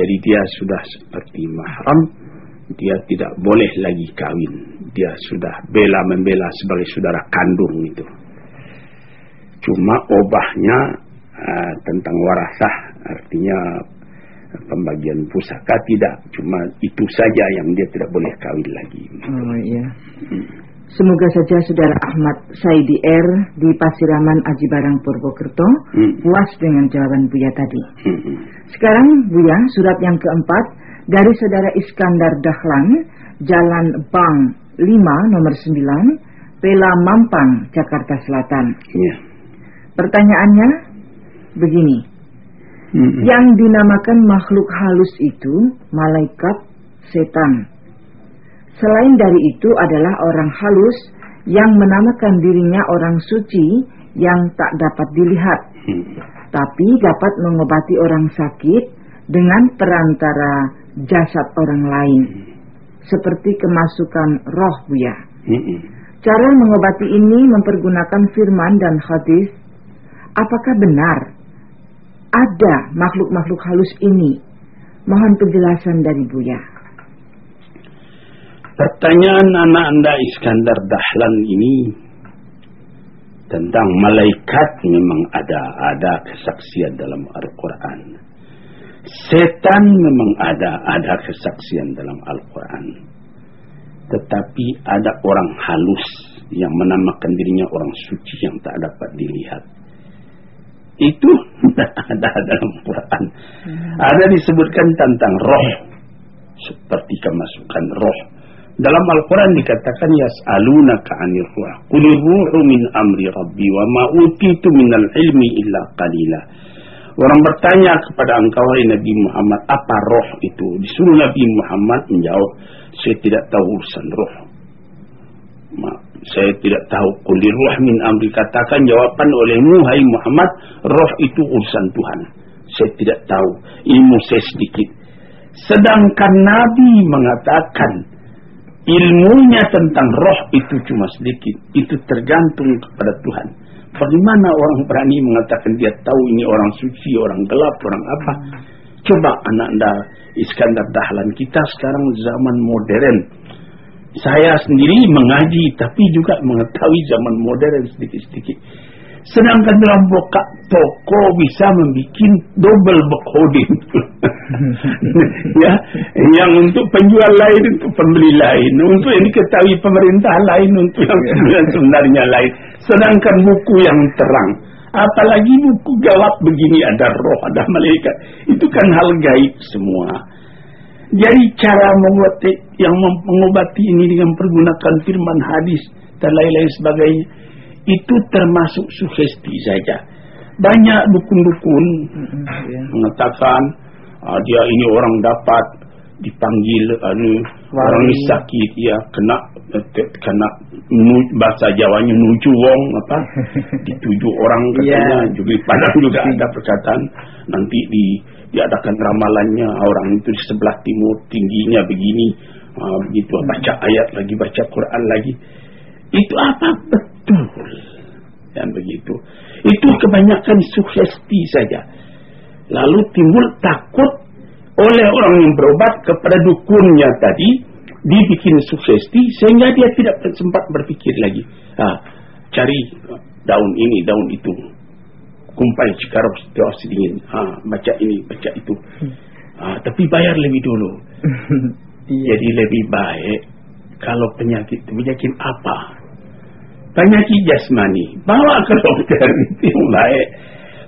Jadi dia sudah seperti mahram, dia tidak boleh lagi kawin. Dia sudah bela membela sebagai saudara kandung itu. Cuma obahnya uh, tentang warasah, artinya pembagian pusaka tidak. Cuma itu saja yang dia tidak boleh kawin lagi. Oh iya. Hmm. Semoga saja Saudara Ahmad Saidi R di Pasiraman Aji Barang Purwokerto hmm. puas dengan jawaban Buya tadi. Hmm. Sekarang Buya, surat yang keempat dari Saudara Iskandar Dahlan, Jalan Bang 5 nomor 9, Pela Mampang, Jakarta Selatan. Ya. Pertanyaannya begini. Hmm. Yang dinamakan makhluk halus itu malaikat, setan Selain dari itu adalah orang halus yang menamakan dirinya orang suci yang tak dapat dilihat, tapi dapat mengobati orang sakit dengan perantara jasad orang lain, seperti kemasukan roh buya. Cara mengobati ini mempergunakan firman dan hadis. Apakah benar ada makhluk-makhluk halus ini? Mohon penjelasan dari Buya. Pertanyaan anak anda Iskandar Dahlan ini tentang malaikat memang ada, ada kesaksian dalam Al-Quran. Setan memang ada, ada kesaksian dalam Al-Quran. Tetapi ada orang halus yang menamakan dirinya orang suci yang tak dapat dilihat. Itu ada dalam Quran. Hmm. Ada disebutkan tentang roh. Seperti kemasukan roh dalam Al-Quran dikatakan yas'alunaka 'anil ruh. Qul ruhu min amri rabbi wa ma utitu minal ilmi illa qalila. Orang bertanya kepada engkau wahai Nabi Muhammad, apa roh itu? Disuruh Nabi Muhammad menjawab, saya tidak tahu urusan roh. Ma, saya tidak tahu qul ruh min amri katakan jawaban olehmu hai Muhammad, roh itu urusan Tuhan. Saya tidak tahu, ilmu saya sedikit. Sedangkan Nabi mengatakan ilmunya tentang roh itu cuma sedikit. Itu tergantung kepada Tuhan. Bagaimana orang berani mengatakan dia tahu ini orang suci, orang gelap, orang apa? Coba anak anda Iskandar Dahlan kita sekarang zaman modern. Saya sendiri mengaji tapi juga mengetahui zaman modern sedikit-sedikit. Sedangkan dalam buka toko bisa membuat double bookholding. ya, yang untuk penjual lain, untuk pembeli lain, untuk ini ketahui pemerintah lain, untuk yang sebenarnya lain. Sedangkan buku yang terang, apalagi buku gelap begini ada roh, ada malaikat, itu kan hal gaib semua. Jadi cara membuat yang mengobati ini dengan pergunakan firman hadis dan lain-lain sebagainya itu termasuk sugesti saja. Banyak dukun-dukun mm-hmm. mengatakan uh, dia ini orang dapat dipanggil anu orang ini sakit ya kena kena bahasa Jawanya nuju wong apa dituju orang katanya yeah. juga padahal juga ada perkataan nanti di diadakan ramalannya orang itu di sebelah timur tingginya begini uh, begitu baca ayat lagi baca Quran lagi itu apa? Betul. Dan begitu. Itu kebanyakan sugesti saja. Lalu timbul takut oleh orang yang berobat kepada dukunnya tadi dibikin sugesti sehingga dia tidak sempat berpikir lagi. Ah, cari daun ini daun itu. Kumpai cikarap tewas dingin ah, baca ini baca itu. Ah, tapi bayar lebih dulu. Jadi lebih baik kalau penyakit penyakit apa Penyakit jasmani, bawa ke dokter itu yang baik.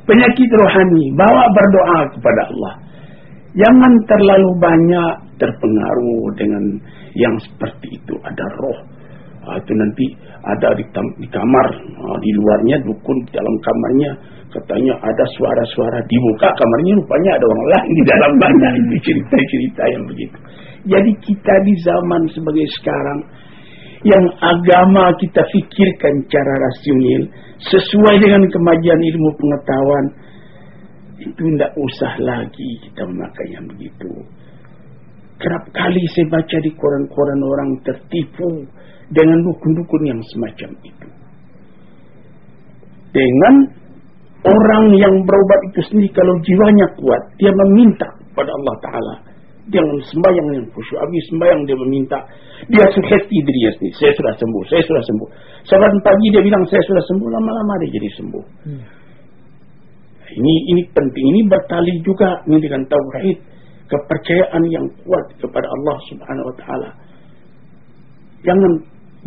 Penyakit rohani, bawa berdoa kepada Allah. Jangan terlalu banyak terpengaruh dengan yang seperti itu. Ada roh. Ah, itu nanti ada di, di kamar, ah, di luarnya dukun di dalam kamarnya katanya ada suara-suara dibuka kamarnya rupanya ada orang lain di dalam banyak cerita-cerita yang begitu. Jadi kita di zaman sebagai sekarang yang agama kita fikirkan cara rasional sesuai dengan kemajuan ilmu pengetahuan itu tidak usah lagi kita memakai yang begitu kerap kali saya baca di koran-koran orang tertipu dengan dukun-dukun yang semacam itu dengan orang yang berobat itu sendiri kalau jiwanya kuat dia meminta pada Allah Ta'ala. Jangan sembahyang yang khusyuk. Habis sembahyang dia meminta. Dia sugesti dirinya sendiri. Saya sudah sembuh. Saya sudah sembuh. Saban pagi dia bilang saya sudah sembuh. Lama-lama dia jadi sembuh. Hmm. Ini ini penting. Ini bertali juga ini dengan tauhid. Kepercayaan yang kuat kepada Allah Subhanahu Wa Taala. Jangan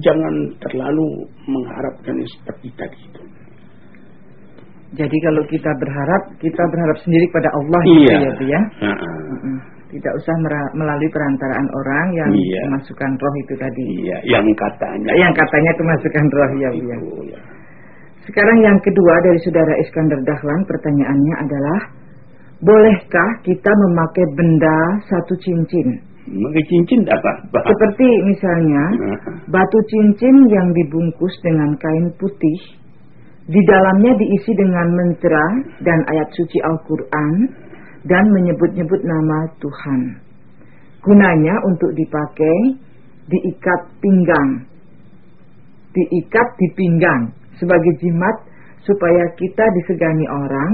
jangan terlalu mengharapkan seperti tadi itu. Jadi kalau kita berharap, kita berharap sendiri pada Allah gitu iya. gitu ya, Bu ya. Tidak usah melalui perantaraan orang yang iya. memasukkan roh itu tadi. Iya, yang katanya. Yang katanya kemasukan roh ya, Bu ya. Sekarang yang kedua dari saudara Iskandar Dahlan, pertanyaannya adalah, bolehkah kita memakai benda satu cincin? Memakai cincin apa? Seperti misalnya batu cincin yang dibungkus dengan kain putih di dalamnya diisi dengan mentera dan ayat suci Al-Quran dan menyebut-nyebut nama Tuhan. Gunanya untuk dipakai diikat pinggang. Diikat di pinggang sebagai jimat supaya kita disegani orang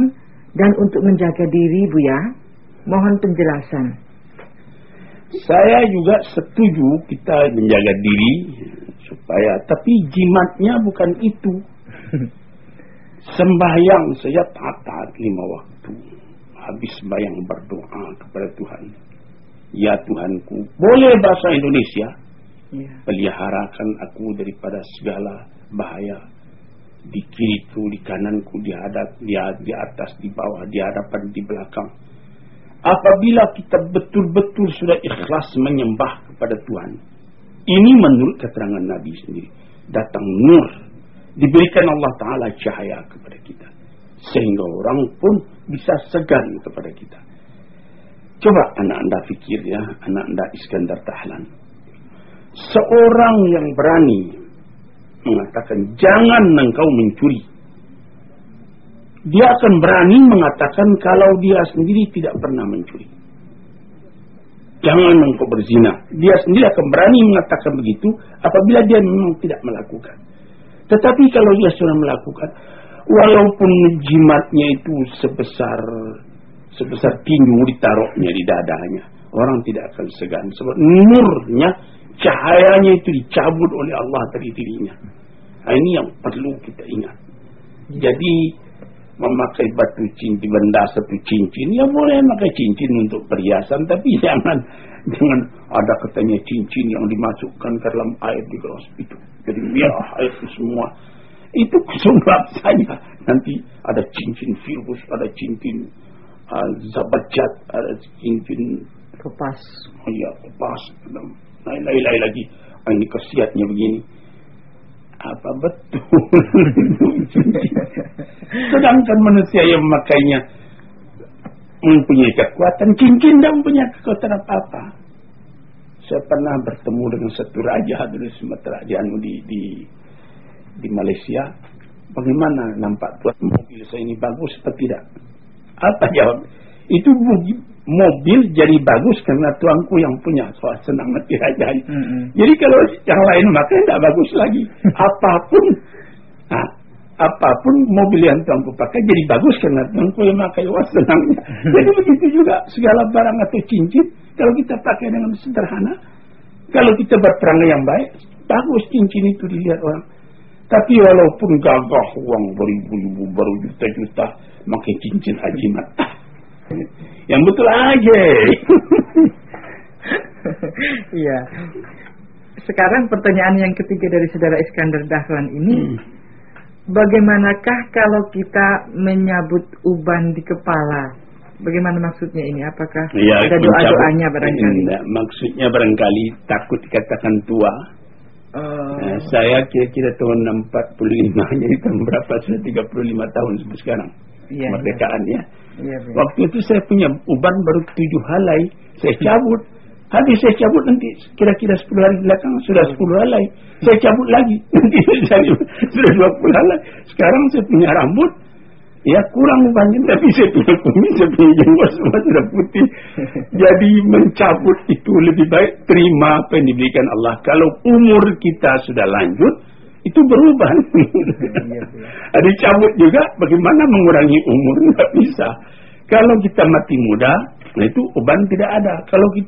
dan untuk menjaga diri Bu ya. Mohon penjelasan. Saya juga setuju kita menjaga diri supaya tapi jimatnya bukan itu. Sembahyang saya taat lima waktu. Habis sembahyang berdoa kepada Tuhan. Ya Tuhanku, boleh bahasa Indonesia. Ya. Peliharakan aku daripada segala bahaya. Di kiriku, di kananku, di hadap, di, di atas, di bawah, di hadapan, di belakang. Apabila kita betul-betul sudah ikhlas menyembah kepada Tuhan. Ini menurut keterangan Nabi sendiri. Datang nur diberikan Allah Ta'ala cahaya kepada kita. Sehingga orang pun bisa segan kepada kita. Coba anak anda fikir ya, anak anda Iskandar Tahlan. Seorang yang berani mengatakan jangan engkau mencuri. Dia akan berani mengatakan kalau dia sendiri tidak pernah mencuri. Jangan engkau berzina. Dia sendiri akan berani mengatakan begitu apabila dia memang tidak melakukan. Tetapi kalau dia sudah melakukan, walaupun jimatnya itu sebesar sebesar tinju ditaruhnya di dadanya, orang tidak akan segan. Sebab nurnya, cahayanya itu dicabut oleh Allah dari dirinya. Nah, ini yang perlu kita ingat. Jadi memakai batu cincin benda satu cincin ya boleh memakai cincin untuk perhiasan tapi jangan dengan ada katanya cincin yang dimasukkan ke dalam air di gelas itu jadi merah air itu semua itu kesunggap saja nanti ada cincin virus ada cincin uh, zabajat ada cincin. Kepas oh iya kepas lain-lain lagi. Oh, ini kesiatnya begini. Apa betul? Sedangkan manusia yang memakainya mempunyai kekuatan cincin dan punya kekuatan apa-apa. Saya pernah bertemu dengan satu raja dari Sumatera Janu di, di di Malaysia bagaimana nampak tuan mobil saya ini bagus atau tidak? Apa jawab? Itu mobil jadi bagus karena tuanku yang punya soal senang mati raja. Mm -hmm. jadi kalau yang lain maka tidak bagus lagi. Apa pun nah, apa pun mobil yang tuanku pakai jadi bagus karena tuanku yang pakai wah senangnya jadi begitu juga segala barang atau cincin kalau kita pakai dengan sederhana kalau kita berperangai yang baik bagus cincin itu dilihat orang tapi walaupun gagah uang beribu-ribu baru juta-juta makin cincin hajimat yang betul aja. Iya. Sekarang pertanyaan yang ketiga dari saudara Iskandar Dahlan ini, hmm. bagaimanakah kalau kita menyabut uban di kepala? Bagaimana maksudnya ini? Apakah ya, ada doa-doanya barangkali? Enggak, maksudnya barangkali takut dikatakan tua. Oh. Nah, saya kira-kira tahun 45, jadi tahun berapa? Sudah 35 tahun sekarang. Ya, Merdekaannya. Ya. Ya, Waktu itu saya punya uban baru tujuh halai. Saya cabut. Habis saya cabut nanti kira-kira sepuluh hari belakang sudah sepuluh halai. Saya cabut lagi. Nanti sudah dua puluh halai. Sekarang saya punya rambut. Ya kurang ubannya tapi saya punya kumis, saya punya jenggot semua sudah putih. Jadi mencabut itu lebih baik terima apa yang diberikan Allah. Kalau umur kita sudah lanjut, itu berubah. Iya. Dicabut juga bagaimana mengurangi umur nggak bisa. Kalau kita mati muda, nah itu beban tidak ada. Kalau kita